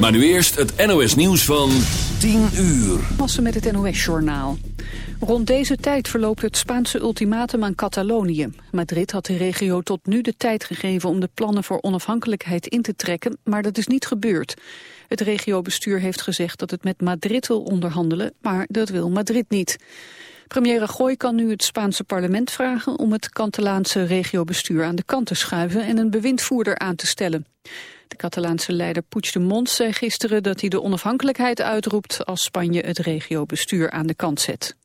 Maar nu eerst het NOS nieuws van 10 uur. Wassen met het NOS-journaal. Rond deze tijd verloopt het Spaanse ultimatum aan Catalonië. Madrid had de regio tot nu de tijd gegeven om de plannen voor onafhankelijkheid in te trekken, maar dat is niet gebeurd. Het regiobestuur heeft gezegd dat het met Madrid wil onderhandelen, maar dat wil Madrid niet. Premier Rajoy kan nu het Spaanse parlement vragen om het Catalaanse regiobestuur aan de kant te schuiven en een bewindvoerder aan te stellen. De Catalaanse leider Puigdemont zei gisteren dat hij de onafhankelijkheid uitroept als Spanje het regiobestuur aan de kant zet.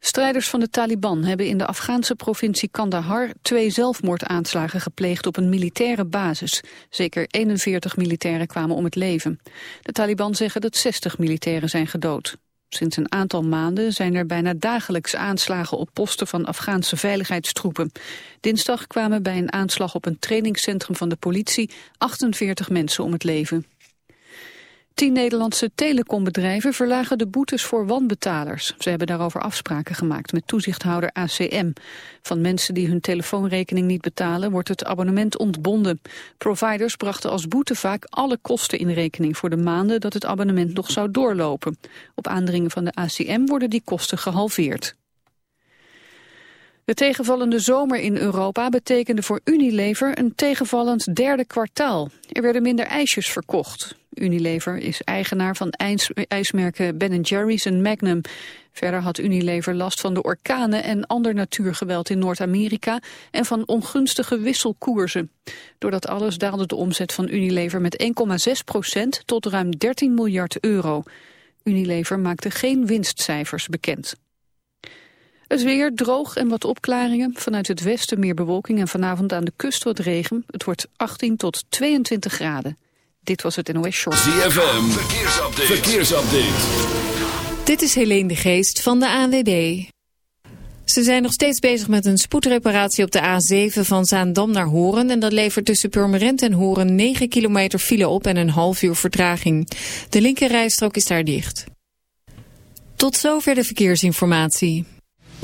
Strijders van de Taliban hebben in de Afghaanse provincie Kandahar twee zelfmoordaanslagen gepleegd op een militaire basis. Zeker 41 militairen kwamen om het leven. De Taliban zeggen dat 60 militairen zijn gedood. Sinds een aantal maanden zijn er bijna dagelijks aanslagen op posten van Afghaanse veiligheidstroepen. Dinsdag kwamen bij een aanslag op een trainingscentrum van de politie 48 mensen om het leven. Tien Nederlandse telecombedrijven verlagen de boetes voor wanbetalers. Ze hebben daarover afspraken gemaakt met toezichthouder ACM. Van mensen die hun telefoonrekening niet betalen wordt het abonnement ontbonden. Providers brachten als boete vaak alle kosten in rekening voor de maanden dat het abonnement nog zou doorlopen. Op aandringen van de ACM worden die kosten gehalveerd. De tegenvallende zomer in Europa betekende voor Unilever een tegenvallend derde kwartaal. Er werden minder ijsjes verkocht. Unilever is eigenaar van ijsmerken Ben Jerry's en Magnum. Verder had Unilever last van de orkanen en ander natuurgeweld in Noord-Amerika en van ongunstige wisselkoersen. Door dat alles daalde de omzet van Unilever met 1,6 procent tot ruim 13 miljard euro. Unilever maakte geen winstcijfers bekend. Het weer droog en wat opklaringen. Vanuit het westen meer bewolking en vanavond aan de kust wat regen. Het wordt 18 tot 22 graden. Dit was het NOS Short. ZFM, verkeersupdate. verkeersupdate. Dit is Helene de Geest van de ANWB. Ze zijn nog steeds bezig met een spoedreparatie op de A7 van Zaandam naar Horen. En dat levert tussen Purmerend en Horen 9 kilometer file op en een half uur vertraging. De linkerrijstrook is daar dicht. Tot zover de verkeersinformatie.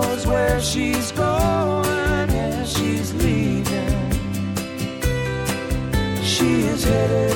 knows where she's going and she's leaving. She is headed.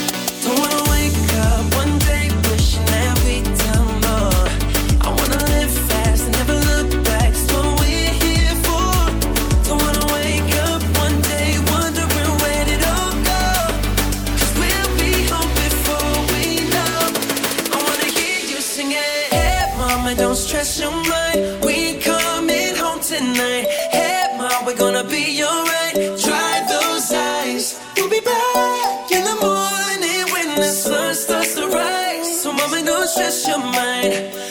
test your mind.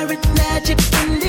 pirate magic in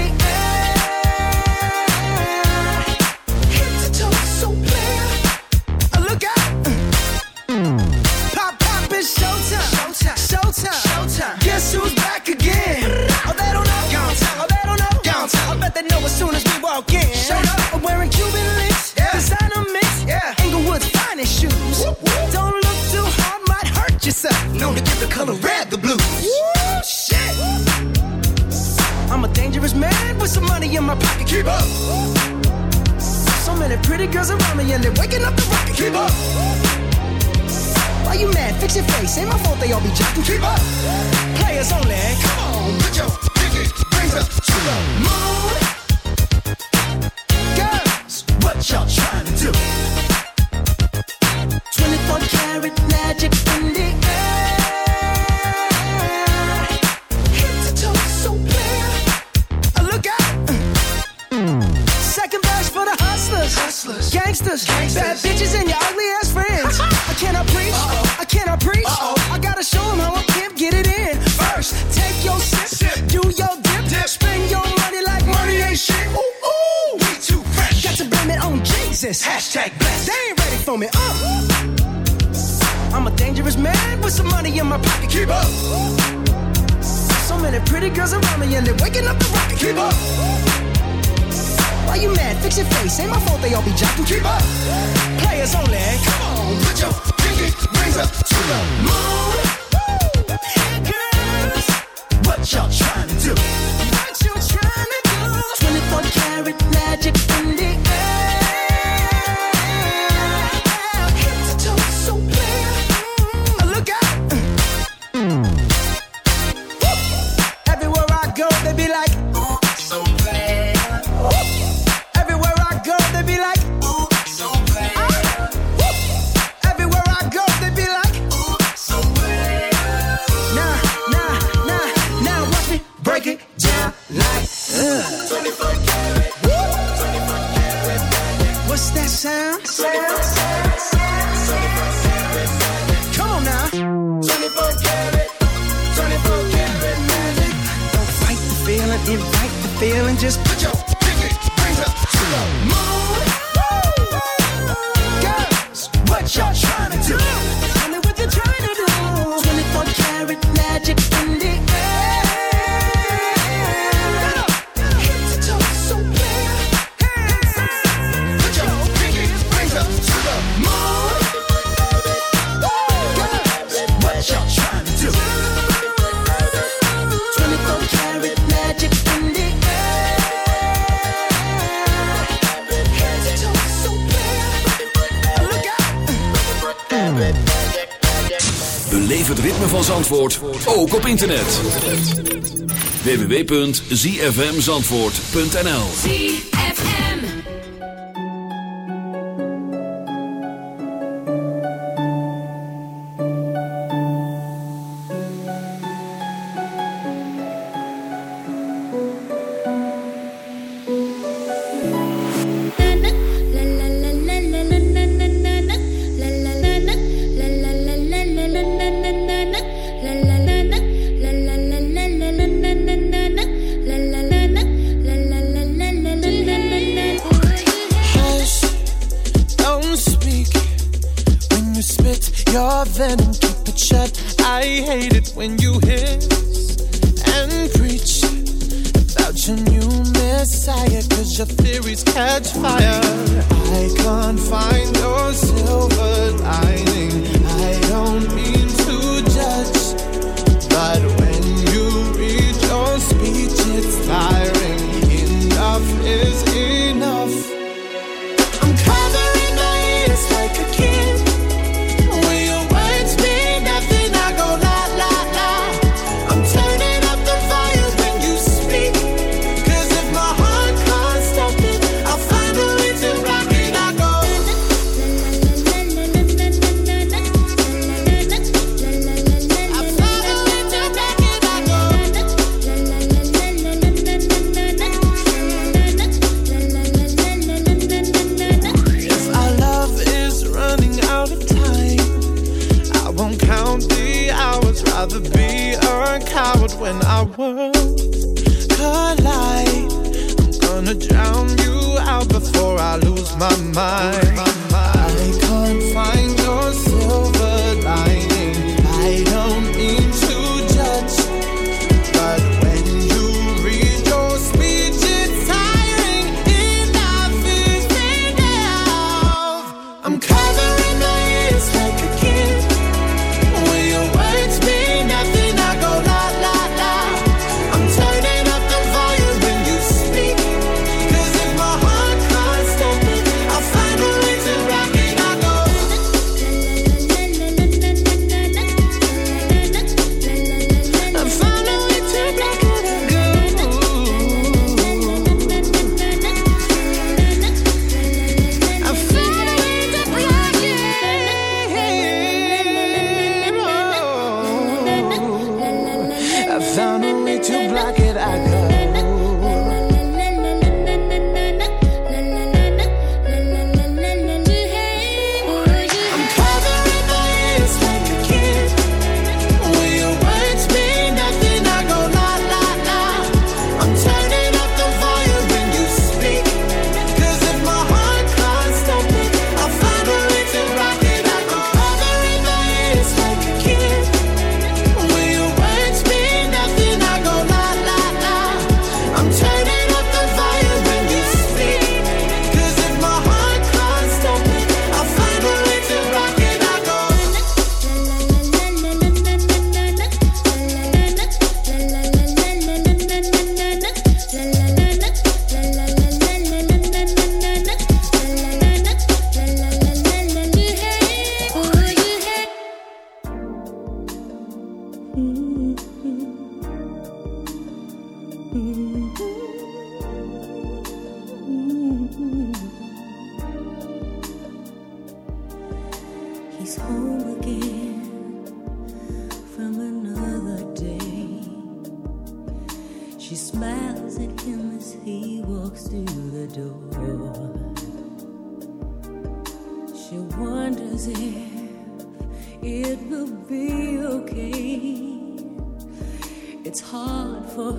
www.zfmzandvoort.nl your theories catch fire. I can't find.